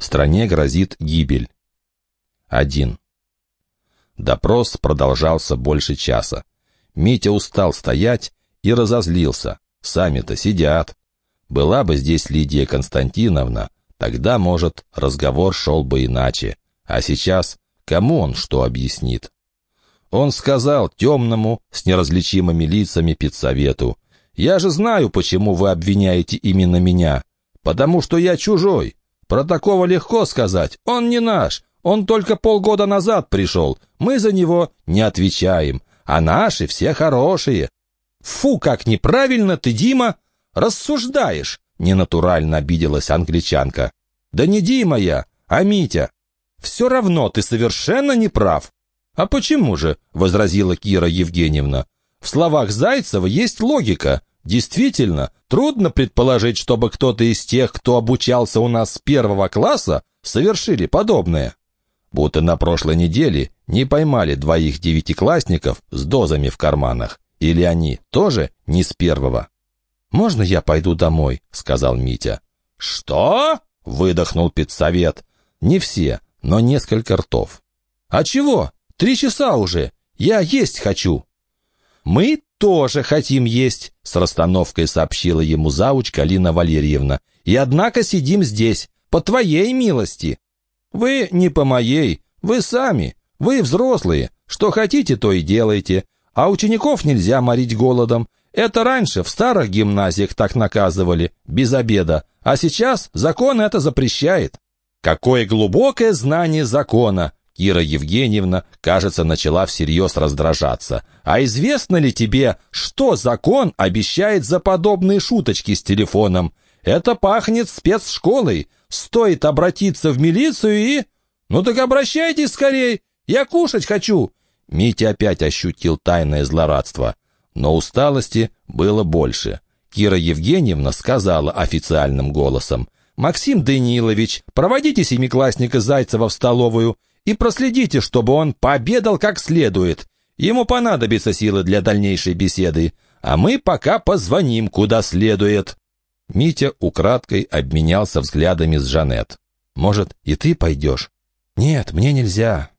Стране грозит гибель. 1. Допрос продолжался больше часа. Митя устал стоять и разозлился. Сами-то сидят. Была бы здесь Лидия Константиновна, тогда, может, разговор шел бы иначе. А сейчас кому он что объяснит? Он сказал темному, с неразличимыми лицами педсовету, «Я же знаю, почему вы обвиняете именно меня. Потому что я чужой. Про такого легко сказать. Он не наш. Он только полгода назад пришел. Мы за него не отвечаем. А наши все хорошие». «Фу, как неправильно ты, Дима, рассуждаешь!» Ненатурально обиделась англичанка. «Да не Дима я, а Митя. Все равно ты совершенно не прав. «А почему же?» — возразила Кира Евгеньевна. «В словах Зайцева есть логика. Действительно, трудно предположить, чтобы кто-то из тех, кто обучался у нас с первого класса, совершили подобное. Будто на прошлой неделе не поймали двоих девятиклассников с дозами в карманах. Или они тоже не с первого?» «Можно я пойду домой?» — сказал Митя. «Что?» — выдохнул педсовет. «Не все, но несколько ртов». «А чего? Три часа уже. Я есть хочу». «Мы тоже хотим есть», — с расстановкой сообщила ему зауч Калина Валерьевна. «И однако сидим здесь, по твоей милости». «Вы не по моей, вы сами, вы взрослые. Что хотите, то и делайте. А учеников нельзя морить голодом. Это раньше в старых гимназиях так наказывали, без обеда. А сейчас закон это запрещает». Какое глубокое знание закона! Кира Евгеньевна, кажется, начала всерьез раздражаться. «А известно ли тебе, что закон обещает за подобные шуточки с телефоном? Это пахнет спецшколой. Стоит обратиться в милицию и... Ну так обращайтесь скорей, я кушать хочу!» Митя опять ощутил тайное злорадство. Но усталости было больше. Кира Евгеньевна сказала официальным голосом. «Максим Данилович, проводите семиклассника Зайцева в столовую и проследите, чтобы он пообедал как следует. Ему понадобятся силы для дальнейшей беседы, а мы пока позвоним куда следует». Митя украдкой обменялся взглядами с Жанет. «Может, и ты пойдешь?» «Нет, мне нельзя».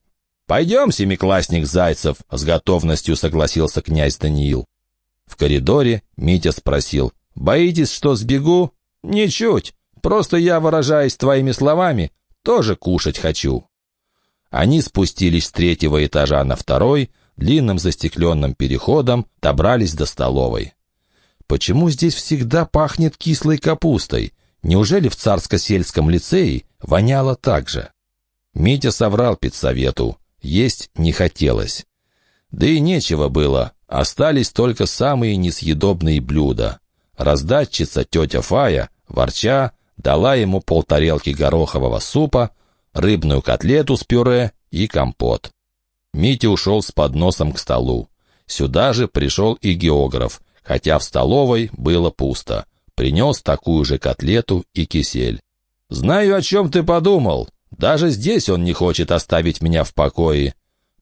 «Пойдем, семиклассник Зайцев», — с готовностью согласился князь Даниил. В коридоре Митя спросил, «Боитесь, что сбегу?» «Ничуть. Просто я, выражаясь твоими словами, тоже кушать хочу». Они спустились с третьего этажа на второй, длинным застекленным переходом добрались до столовой. Почему здесь всегда пахнет кислой капустой? Неужели в царско-сельском лицее воняло так же? Митя соврал педсовету. Есть не хотелось. Да и нечего было. Остались только самые несъедобные блюда. Раздатчица тетя Фая, ворча, дала ему полтарелки горохового супа, рыбную котлету с пюре и компот. Митя ушел с подносом к столу. Сюда же пришел и географ, хотя в столовой было пусто. Принес такую же котлету и кисель. «Знаю, о чем ты подумал. Даже здесь он не хочет оставить меня в покое».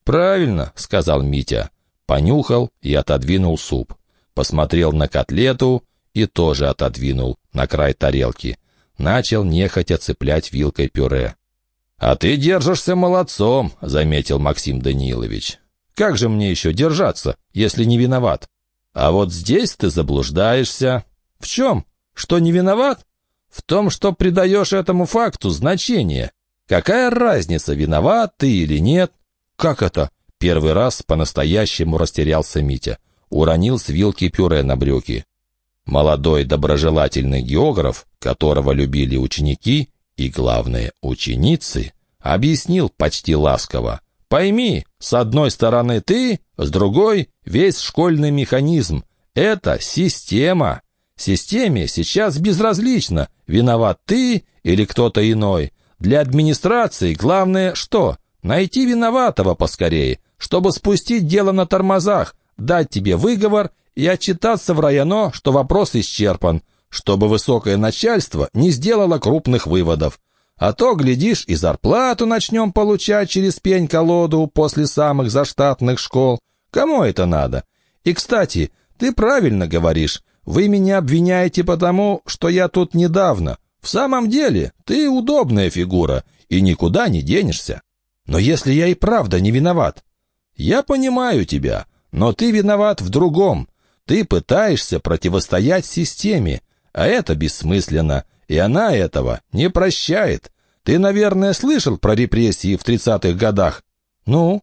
«Правильно», — сказал Митя. Понюхал и отодвинул суп. Посмотрел на котлету и тоже отодвинул на край тарелки. Начал нехотя цеплять вилкой пюре. «А ты держишься молодцом», — заметил Максим Данилович. «Как же мне еще держаться, если не виноват? А вот здесь ты заблуждаешься. В чем? Что не виноват? В том, что придаешь этому факту значение. Какая разница, виноват ты или нет? Как это?» Первый раз по-настоящему растерялся Митя. Уронил с вилки пюре на брюки. Молодой доброжелательный географ, которого любили ученики, и, главное, ученицы, объяснил почти ласково. «Пойми, с одной стороны ты, с другой — весь школьный механизм. Это система. Системе сейчас безразлично, виноват ты или кто-то иной. Для администрации главное что? Найти виноватого поскорее, чтобы спустить дело на тормозах, дать тебе выговор и отчитаться в районо, что вопрос исчерпан чтобы высокое начальство не сделало крупных выводов. А то, глядишь, и зарплату начнем получать через пень-колоду после самых заштатных школ. Кому это надо? И, кстати, ты правильно говоришь. Вы меня обвиняете потому, что я тут недавно. В самом деле, ты удобная фигура, и никуда не денешься. Но если я и правда не виноват, я понимаю тебя, но ты виноват в другом. Ты пытаешься противостоять системе, а это бессмысленно, и она этого не прощает. Ты, наверное, слышал про репрессии в 30-х годах? Ну,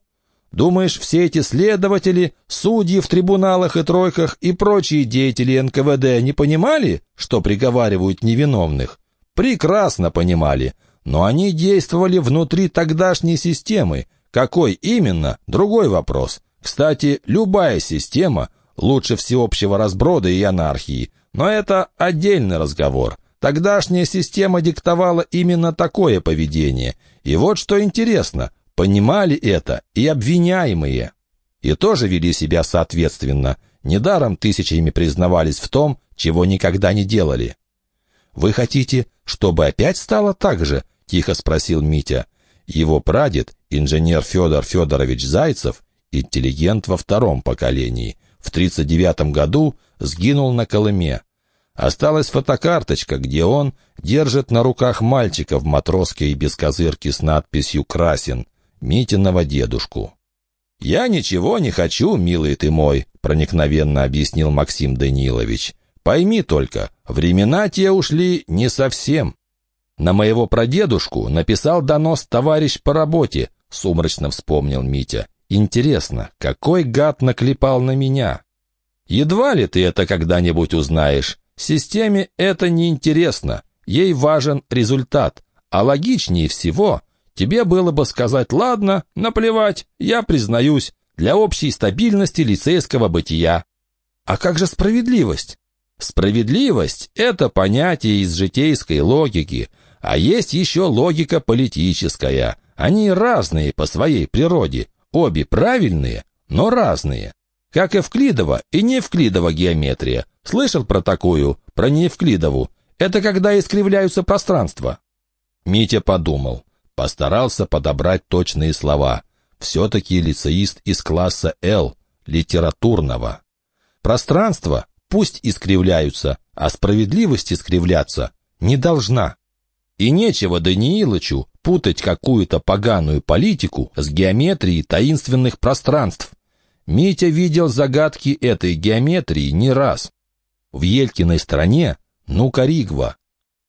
думаешь, все эти следователи, судьи в трибуналах и тройках и прочие деятели НКВД не понимали, что приговаривают невиновных? Прекрасно понимали, но они действовали внутри тогдашней системы. Какой именно? Другой вопрос. Кстати, любая система лучше всеобщего разброда и анархии, но это отдельный разговор. Тогдашняя система диктовала именно такое поведение. И вот что интересно, понимали это и обвиняемые. И тоже вели себя соответственно. Недаром тысячами признавались в том, чего никогда не делали. «Вы хотите, чтобы опять стало так же?» — тихо спросил Митя. Его прадед, инженер Федор Федорович Зайцев, интеллигент во втором поколении, в 1939 году сгинул на Колыме. Осталась фотокарточка, где он держит на руках мальчика в матроске и без козырки с надписью «Красин», Митиного дедушку. «Я ничего не хочу, милый ты мой», — проникновенно объяснил Максим Данилович. «Пойми только, времена те ушли не совсем». «На моего прадедушку написал донос товарищ по работе», — сумрачно вспомнил Митя. «Интересно, какой гад наклепал на меня?» «Едва ли ты это когда-нибудь узнаешь. Системе это не интересно, ей важен результат, а логичнее всего тебе было бы сказать «ладно, наплевать, я признаюсь, для общей стабильности лицейского бытия». А как же справедливость? Справедливость — это понятие из житейской логики, а есть еще логика политическая. Они разные по своей природе, обе правильные, но разные. Как Эвклидова и неевклидова геометрия. Слышал про такую, про неевклидову? Это когда искривляются пространства. Митя подумал. Постарался подобрать точные слова. Все-таки лицеист из класса «Л», литературного. Пространство пусть искривляются, а справедливость искривляться не должна. И нечего Даниилычу путать какую-то поганую политику с геометрией таинственных пространств. Митя видел загадки этой геометрии не раз. В Елькиной стране, ну, Каригва,